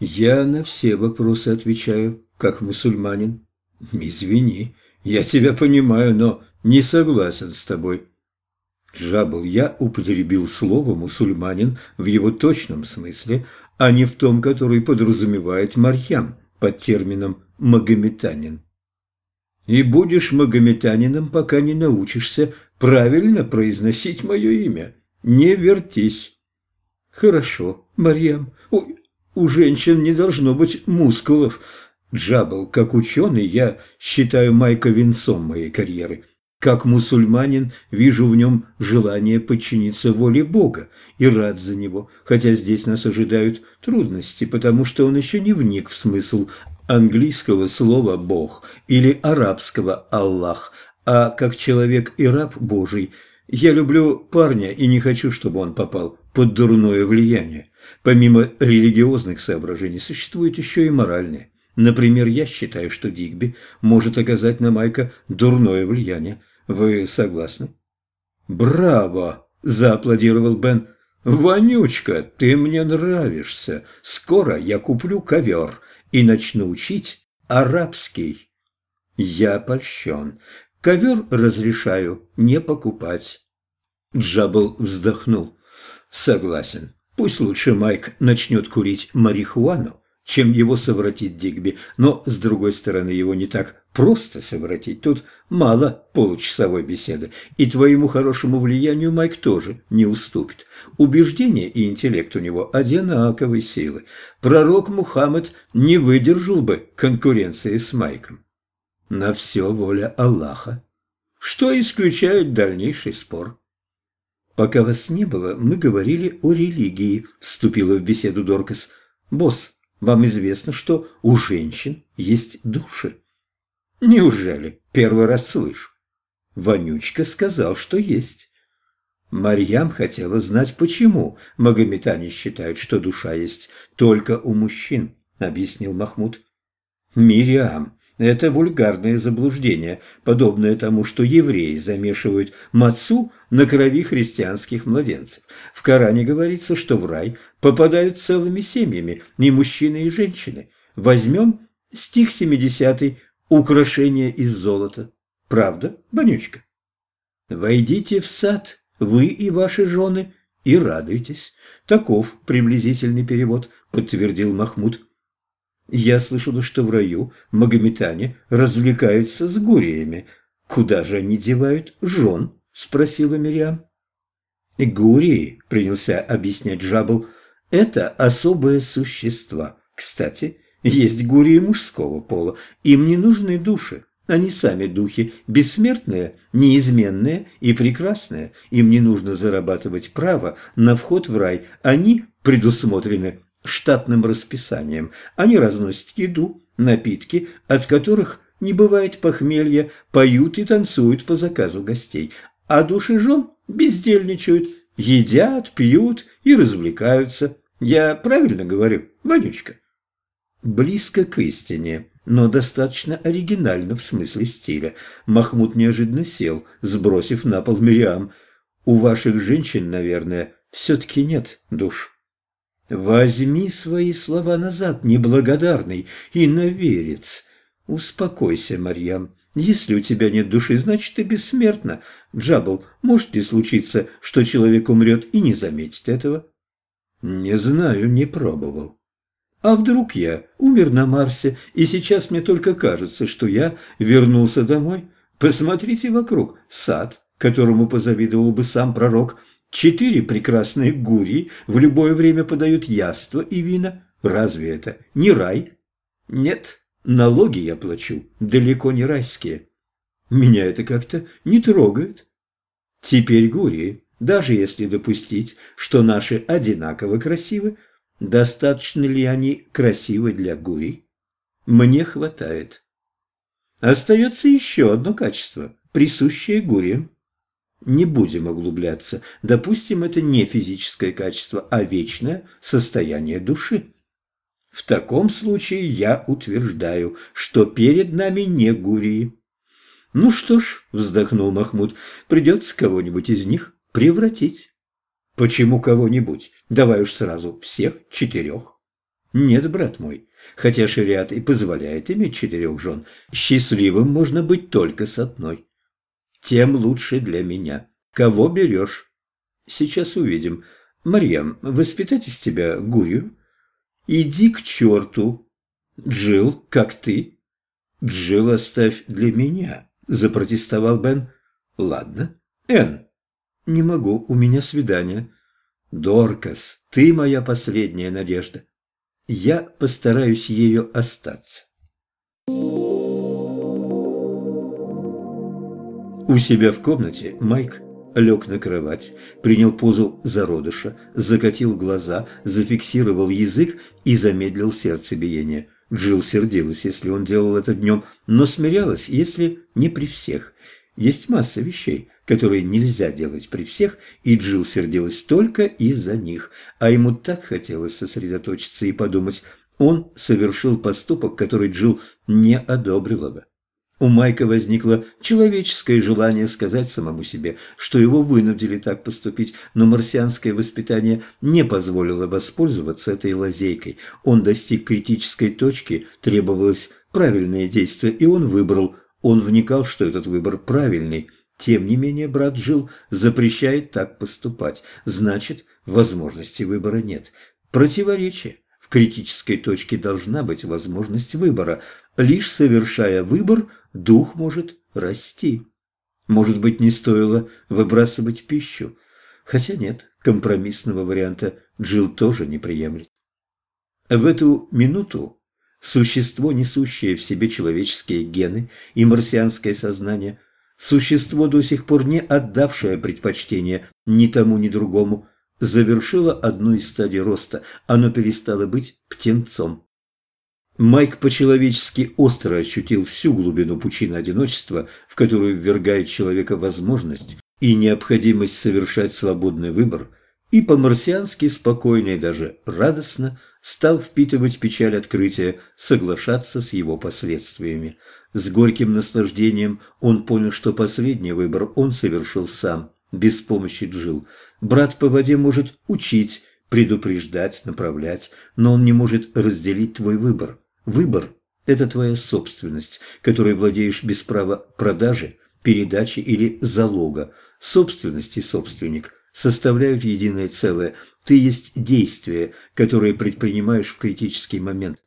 Я на все вопросы отвечаю, как мусульманин. Извини, я тебя понимаю, но не согласен с тобой. Джабл, я употребил слово «мусульманин» в его точном смысле, а не в том, который подразумевает Марьям под термином «магометанин». И будешь магометанином, пока не научишься правильно произносить мое имя. Не вертись. Хорошо, Марьям. Ой, у женщин не должно быть мускулов. Джабл, как ученый, я считаю Майка венцом моей карьеры. Как мусульманин вижу в нем желание подчиниться воле Бога и рад за него, хотя здесь нас ожидают трудности, потому что он еще не вник в смысл английского слова «бог» или арабского «Аллах», а как человек и раб Божий. Я люблю парня и не хочу, чтобы он попал под дурное влияние. Помимо религиозных соображений существуют еще и моральные. Например, я считаю, что Дигби может оказать на Майка дурное влияние. Вы согласны? «Браво!» – зааплодировал Бен. «Вонючка, ты мне нравишься. Скоро я куплю ковер и начну учить арабский». «Я польщен. Ковер разрешаю не покупать». Джабл вздохнул. «Согласен. Пусть лучше Майк начнет курить марихуану, чем его совратить Дигби, но, с другой стороны, его не так просто совратить. Тут мало получасовой беседы, и твоему хорошему влиянию Майк тоже не уступит. Убеждение и интеллект у него одинаковой силы. Пророк Мухаммед не выдержал бы конкуренции с Майком. На все воля Аллаха, что исключает дальнейший спор. «Пока вас не было, мы говорили о религии», – вступила в беседу Доркас. «Босс, вам известно, что у женщин есть души?» «Неужели? Первый раз слышу». Вонючка сказал, что есть. Марьям хотела знать, почему магометане считают, что душа есть только у мужчин, объяснил Махмуд. Мириам, это вульгарное заблуждение, подобное тому, что евреи замешивают мацу на крови христианских младенцев. В Коране говорится, что в рай попадают целыми семьями, не мужчины и женщины. Возьмем стих 70 «Украшение из золота». Правда, Банючка? «Войдите в сад, вы и ваши жены, и радуйтесь». Таков приблизительный перевод, подтвердил Махмуд. Я слышала, что в раю магометане развлекаются с гуриями. Куда же они девают жен? Спросила Мириам. Гурии, принялся объяснять Джабл, это особые существа. Кстати, есть гурии мужского пола, им не нужны души. Они сами духи, бессмертные, неизменные и прекрасные. Им не нужно зарабатывать право на вход в рай. Они предусмотрены штатным расписанием. Они разносят еду, напитки, от которых не бывает похмелья, поют и танцуют по заказу гостей, а души жен бездельничают, едят, пьют и развлекаются. Я правильно говорю, Ванючка? Близко к истине, но достаточно оригинально в смысле стиля. Махмуд неожиданно сел, сбросив на пол Мириам. У ваших женщин, наверное, все-таки нет душ. Возьми свои слова назад, неблагодарный иноверец. Успокойся, Марьям. Если у тебя нет души, значит, ты бессмертна. Джабл, может ли случиться, что человек умрет и не заметит этого? Не знаю, не пробовал. А вдруг я умер на Марсе, и сейчас мне только кажется, что я вернулся домой? Посмотрите вокруг. Сад, которому позавидовал бы сам пророк, Четыре прекрасные гурии в любое время подают яство и вина. Разве это не рай? Нет, налоги я плачу, далеко не райские. Меня это как-то не трогает. Теперь гурии, даже если допустить, что наши одинаково красивы, достаточно ли они красивы для гурий? Мне хватает. Остается еще одно качество, присущее гуриям. Не будем углубляться. Допустим, это не физическое качество, а вечное состояние души. В таком случае я утверждаю, что перед нами не гурии. Ну что ж, вздохнул Махмуд, придется кого-нибудь из них превратить. Почему кого-нибудь? Давай уж сразу всех четырех. Нет, брат мой, хотя шариат и позволяет иметь четырех жен, счастливым можно быть только с одной. Тем лучше для меня. Кого берешь? Сейчас увидим. Марьям, воспитать из тебя Гурию? Иди к черту. Джил, как ты? Джил оставь для меня, запротестовал Бен. Ладно. Эн, не могу, у меня свидание. Доркас, ты моя последняя надежда. Я постараюсь ею остаться. У себя в комнате Майк лег на кровать, принял позу зародыша, закатил глаза, зафиксировал язык и замедлил сердцебиение. Джилл сердилась, если он делал это днем, но смирялась, если не при всех. Есть масса вещей, которые нельзя делать при всех, и Джилл сердилась только из-за них, а ему так хотелось сосредоточиться и подумать, он совершил поступок, который Джилл не одобрила бы. У Майка возникло человеческое желание сказать самому себе, что его вынудили так поступить, но марсианское воспитание не позволило воспользоваться этой лазейкой. Он достиг критической точки, требовалось правильное действие, и он выбрал. Он вникал, что этот выбор правильный. Тем не менее, брат Жил запрещает так поступать. Значит, возможности выбора нет. Противоречие. В критической точке должна быть возможность выбора. Лишь совершая выбор – дух может расти. Может быть, не стоило выбрасывать пищу. Хотя нет, компромиссного варианта Джилл тоже не приемлет. В эту минуту существо, несущее в себе человеческие гены и марсианское сознание, существо, до сих пор не отдавшее предпочтение ни тому, ни другому, завершило одну из стадий роста, оно перестало быть птенцом. Майк по-человечески остро ощутил всю глубину пучины одиночества, в которую ввергает человека возможность и необходимость совершать свободный выбор, и по-марсиански спокойно и даже радостно стал впитывать печаль открытия, соглашаться с его последствиями. С горьким наслаждением он понял, что последний выбор он совершил сам, без помощи Джил. Брат по воде может учить, предупреждать, направлять, но он не может разделить твой выбор. Выбор – это твоя собственность, которой владеешь без права продажи, передачи или залога. Собственность и собственник составляют единое целое. Ты есть действие, которое предпринимаешь в критический момент.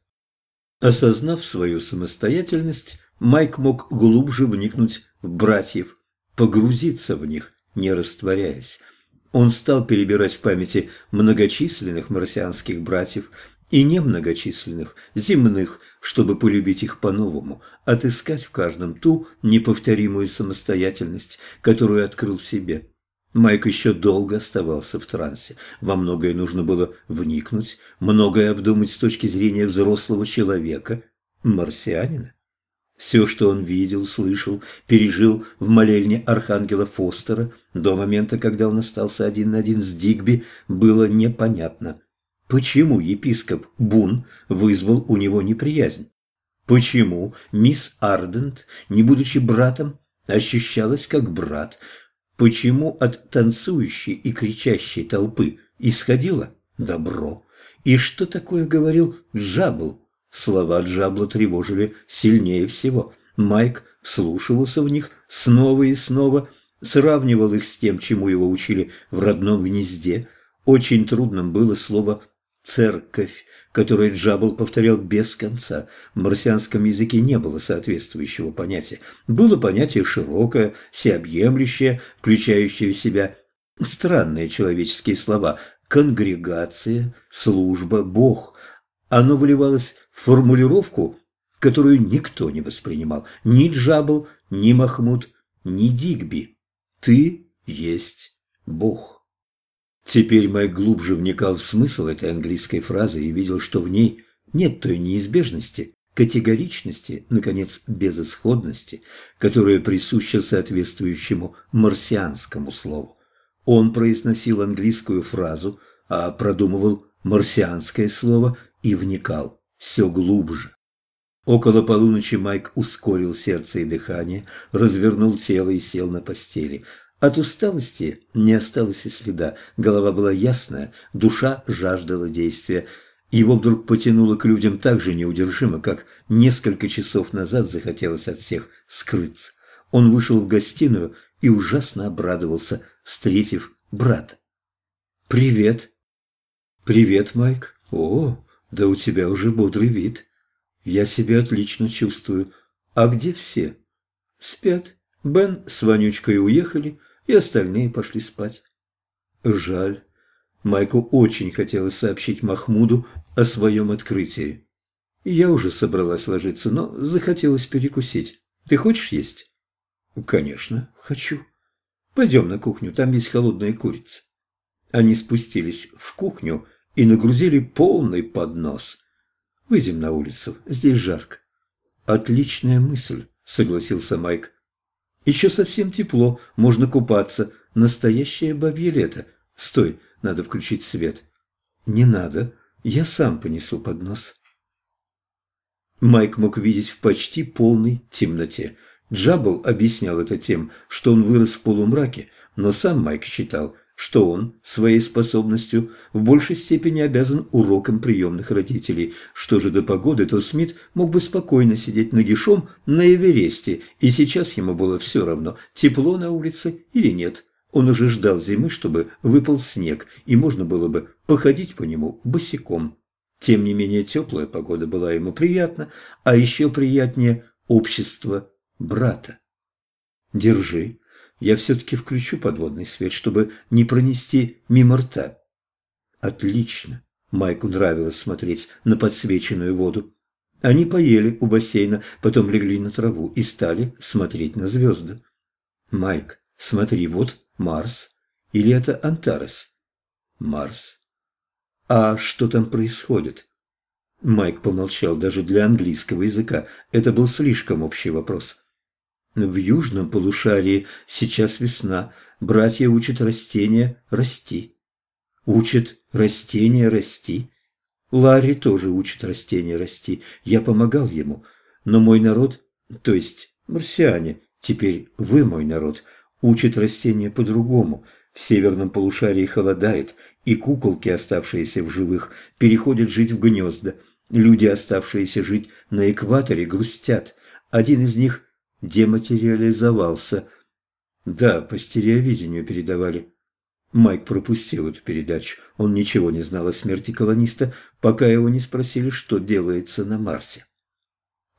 Осознав свою самостоятельность, Майк мог глубже вникнуть в братьев, погрузиться в них, не растворяясь. Он стал перебирать в памяти многочисленных марсианских братьев и немногочисленных, земных, чтобы полюбить их по-новому, отыскать в каждом ту неповторимую самостоятельность, которую открыл себе. Майк еще долго оставался в трансе. Во многое нужно было вникнуть, многое обдумать с точки зрения взрослого человека, марсианина. Все, что он видел, слышал, пережил в молельне Архангела Фостера до момента, когда он остался один на один с Дигби, было непонятно. Почему епископ Бун вызвал у него неприязнь? Почему мисс Ардент, не будучи братом, ощущалась как брат? Почему от танцующей и кричащей толпы исходило добро? И что такое говорил Джабл? Слова Джабла тревожили сильнее всего. Майк вслушивался в них снова и снова, сравнивал их с тем, чему его учили в родном гнезде. Очень трудным было слово Церковь, которую Джабл повторял без конца. В марсианском языке не было соответствующего понятия. Было понятие широкое, всеобъемлющее, включающее в себя странные человеческие слова «конгрегация», «служба», «бог». Оно выливалось в формулировку, которую никто не воспринимал. Ни Джабл, ни Махмуд, ни Дигби. «Ты есть Бог». Теперь Майк глубже вникал в смысл этой английской фразы и видел, что в ней нет той неизбежности, категоричности, наконец, безысходности, которая присуща соответствующему марсианскому слову. Он произносил английскую фразу, а продумывал марсианское слово и вникал все глубже. Около полуночи Майк ускорил сердце и дыхание, развернул тело и сел на постели. От усталости не осталось и следа, голова была ясная, душа жаждала действия. Его вдруг потянуло к людям так же неудержимо, как несколько часов назад захотелось от всех скрыться. Он вышел в гостиную и ужасно обрадовался, встретив брата. «Привет!» «Привет, Майк! О, да у тебя уже бодрый вид. Я себя отлично чувствую. А где все?» «Спят. Бен с Ванючкой уехали, и остальные пошли спать». «Жаль. Майку очень хотелось сообщить Махмуду о своем открытии. Я уже собралась ложиться, но захотелось перекусить. Ты хочешь есть? Конечно, хочу. Пойдем на кухню, там есть холодная курица. Они спустились в кухню и нагрузили полный поднос. Выйдем на улицу, здесь жарко. Отличная мысль, согласился Майк. Еще совсем тепло, можно купаться. Настоящее бабье лето. Стой, надо включить свет. Не надо, я сам понесу поднос. Майк мог видеть в почти полной темноте. Джаббл объяснял это тем, что он вырос в полумраке, но сам Майк считал, что он своей способностью в большей степени обязан урокам приемных родителей. Что же до погоды, то Смит мог бы спокойно сидеть нагишом на Эвересте, и сейчас ему было все равно, тепло на улице или нет. Он уже ждал зимы, чтобы выпал снег, и можно было бы походить по нему босиком. Тем не менее, теплая погода была ему приятна, а еще приятнее общество брата. «Держи, я все-таки включу подводный свет, чтобы не пронести мимо рта». «Отлично!» Майку нравилось смотреть на подсвеченную воду. Они поели у бассейна, потом легли на траву и стали смотреть на звезды. «Майк, смотри, вот Марс? Или это Антарес? Марс. А что там происходит? Майк помолчал даже для английского языка. Это был слишком общий вопрос. В южном полушарии сейчас весна. Братья учат растения расти. Учат растения расти. Ларри тоже учит растения расти. Я помогал ему. Но мой народ, то есть марсиане, теперь вы мой народ – учит растения по-другому. В северном полушарии холодает, и куколки, оставшиеся в живых, переходят жить в гнезда. Люди, оставшиеся жить на экваторе, грустят. Один из них дематериализовался. Да, по стереовидению передавали. Майк пропустил эту передачу. Он ничего не знал о смерти колониста, пока его не спросили, что делается на Марсе.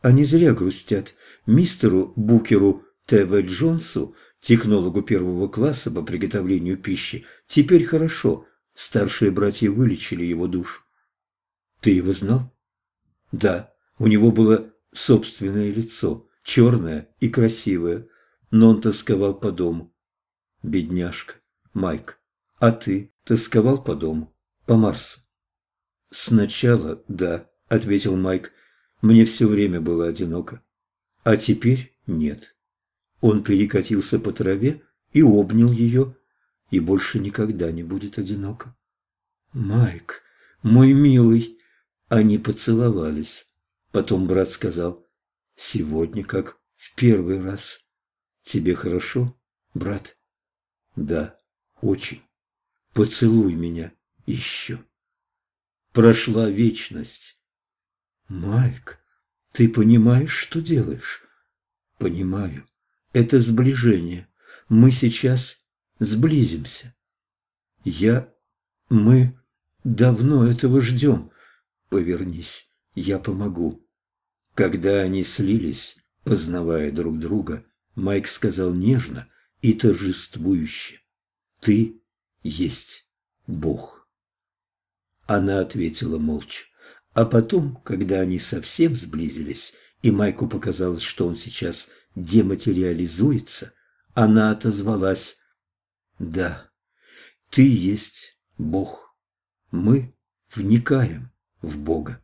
Они зря грустят. Мистеру Букеру Т.В. Джонсу технологу первого класса по приготовлению пищи, теперь хорошо. Старшие братья вылечили его душу. Ты его знал? Да, у него было собственное лицо, черное и красивое, но он тосковал по дому. Бедняжка, Майк, а ты тосковал по дому, по Марсу? Сначала да, ответил Майк, мне все время было одиноко, а теперь нет. Он перекатился по траве и обнял ее, и больше никогда не будет одиноко. «Майк, мой милый!» Они поцеловались. Потом брат сказал, «Сегодня как в первый раз. Тебе хорошо, брат?» «Да, очень. Поцелуй меня еще». Прошла вечность. «Майк, ты понимаешь, что делаешь?» «Понимаю это сближение. Мы сейчас сблизимся. Я... Мы давно этого ждем. Повернись, я помогу. Когда они слились, познавая друг друга, Майк сказал нежно и торжествующе. «Ты есть Бог». Она ответила молча. А потом, когда они совсем сблизились, и Майку показалось, что он сейчас дематериализуется, она отозвалась «Да, ты есть Бог. Мы вникаем в Бога».